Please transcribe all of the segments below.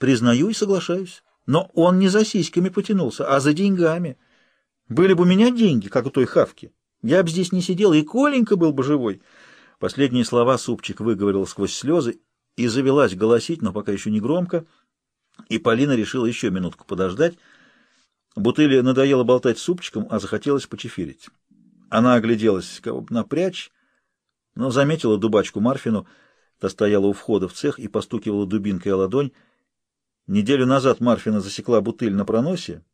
Признаю и соглашаюсь. Но он не за сиськами потянулся, а за деньгами. Были бы у меня деньги, как у той хавки. Я бы здесь не сидел, и Коленька был бы живой. Последние слова супчик выговорил сквозь слезы и завелась голосить, но пока еще не громко. И Полина решила еще минутку подождать. Бутыли надоело болтать с супчиком, а захотелось почефирить. Она огляделась, кого бы напрячь, но заметила дубачку Марфину, та стояла у входа в цех и постукивала дубинкой о ладонь. Неделю назад Марфина засекла бутыль на проносе.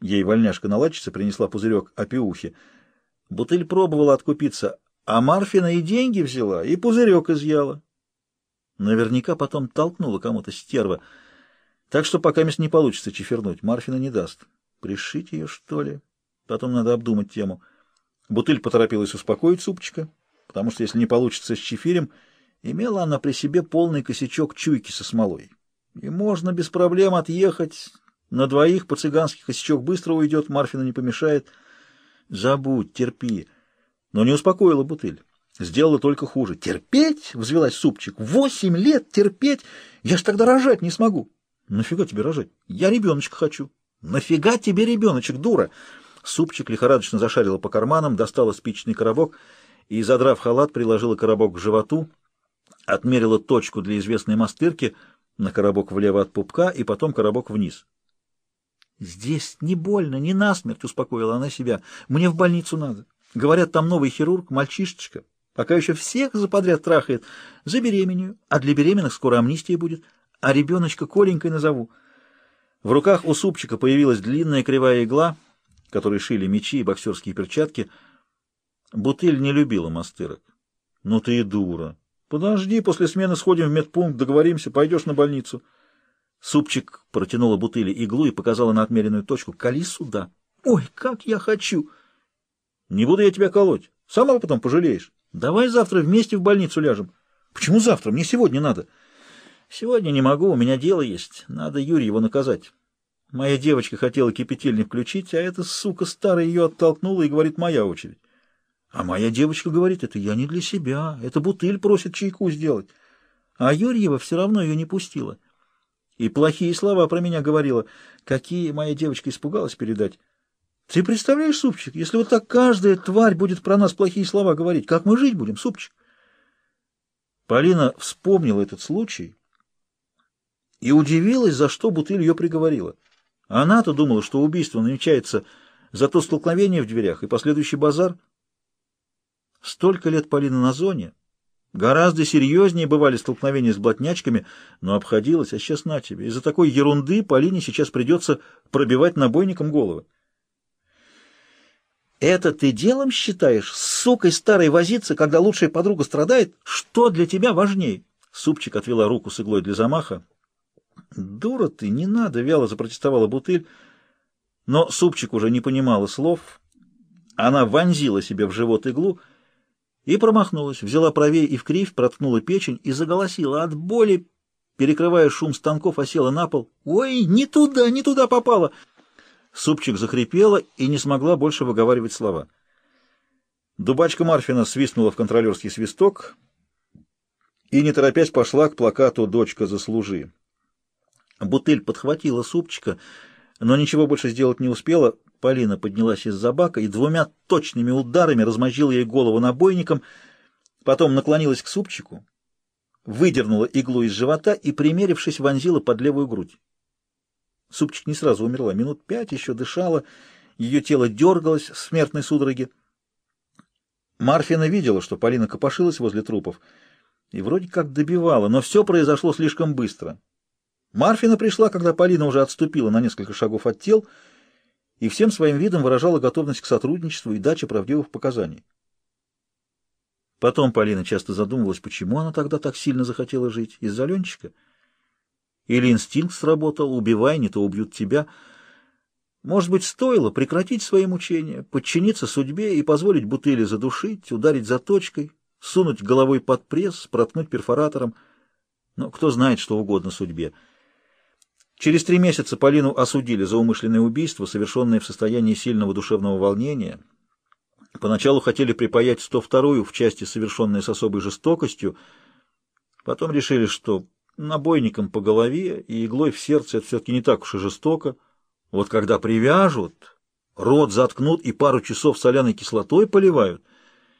Ей вольняшка-наладчица принесла пузырек опиухи. Бутыль пробовала откупиться, а Марфина и деньги взяла, и пузырек изъяла. Наверняка потом толкнула кому-то стерва. Так что пока мест не получится чефернуть, Марфина не даст. Пришить ее, что ли? Потом надо обдумать тему. Бутыль поторопилась успокоить супчика, потому что если не получится с чефирем, имела она при себе полный косячок чуйки со смолой. И можно без проблем отъехать. На двоих по-цыгански косячок быстро уйдет, Марфина не помешает. Забудь, терпи. Но не успокоила бутыль. Сделала только хуже. «Терпеть?» — взвелась супчик. «Восемь лет терпеть? Я ж тогда рожать не смогу». «Нафига тебе рожать? Я ребеночка хочу». «Нафига тебе ребеночек, дура?» Супчик лихорадочно зашарила по карманам, достала спичечный коробок и, задрав халат, приложила коробок к животу, отмерила точку для известной мастырки на коробок влево от пупка и потом коробок вниз. «Здесь не больно, не насмерть», — успокоила она себя. «Мне в больницу надо. Говорят, там новый хирург, мальчишечка. Пока еще всех заподряд трахает. Забеременею, а для беременных скоро амнистия будет. А ребеночка Коленькой назову». В руках у супчика появилась длинная кривая игла, которой шили мечи и боксерские перчатки. Бутыль не любила мастырок. «Ну ты и дура. Подожди, после смены сходим в медпункт, договоримся, пойдешь на больницу». Супчик протянула бутыли иглу и показала на отмеренную точку. «Кали сюда!» «Ой, как я хочу!» «Не буду я тебя колоть. Сама потом пожалеешь. Давай завтра вместе в больницу ляжем». «Почему завтра? Мне сегодня надо». «Сегодня не могу, у меня дело есть. Надо его наказать. Моя девочка хотела кипятильник включить, а эта сука старая ее оттолкнула и говорит, моя очередь. А моя девочка говорит, это я не для себя, это бутыль просит чайку сделать. А Юрьева все равно ее не пустила. И плохие слова про меня говорила. Какие моя девочка испугалась передать. Ты представляешь, Супчик, если вот так каждая тварь будет про нас плохие слова говорить, как мы жить будем, Супчик? Полина вспомнила этот случай и удивилась, за что бутыль ее приговорила. Она-то думала, что убийство намечается за то столкновение в дверях и последующий базар. Столько лет Полина на зоне. Гораздо серьезнее бывали столкновения с блатнячками, но обходилось, а сейчас на тебе. Из-за такой ерунды Полине сейчас придется пробивать набойником головы. Это ты делом считаешь? С сукой старой возиться, когда лучшая подруга страдает? Что для тебя важнее? Супчик отвела руку с иглой для замаха. «Дура ты, не надо!» — вяло запротестовала бутыль. Но супчик уже не понимала слов. Она вонзила себе в живот иглу и промахнулась, взяла правее и в кривь, проткнула печень и заголосила от боли, перекрывая шум станков, осела на пол. «Ой, не туда, не туда попала!» Супчик захрипела и не смогла больше выговаривать слова. Дубачка Марфина свистнула в контролерский свисток и, не торопясь, пошла к плакату «Дочка заслужи». Бутыль подхватила супчика, но ничего больше сделать не успела. Полина поднялась из-за бака и двумя точными ударами размозжила ей голову набойником, потом наклонилась к супчику, выдернула иглу из живота и, примерившись, вонзила под левую грудь. Супчик не сразу умерла, минут пять еще дышала, ее тело дергалось в смертной судороге. Марфина видела, что Полина копошилась возле трупов и вроде как добивала, но все произошло слишком быстро. Марфина пришла, когда Полина уже отступила на несколько шагов от тел и всем своим видом выражала готовность к сотрудничеству и даче правдивых показаний. Потом Полина часто задумывалась, почему она тогда так сильно захотела жить. Из-за Ленчика? Или инстинкт сработал, убивай, не то убьют тебя. Может быть, стоило прекратить свои мучения, подчиниться судьбе и позволить бутыли задушить, ударить заточкой, сунуть головой под пресс, проткнуть перфоратором. Но кто знает, что угодно судьбе. Через три месяца Полину осудили за умышленное убийство, совершенное в состоянии сильного душевного волнения. Поначалу хотели припаять 102-ю в части, совершенной с особой жестокостью, потом решили, что Набойником по голове и иглой в сердце это все-таки не так уж и жестоко. Вот когда привяжут, рот заткнут и пару часов соляной кислотой поливают —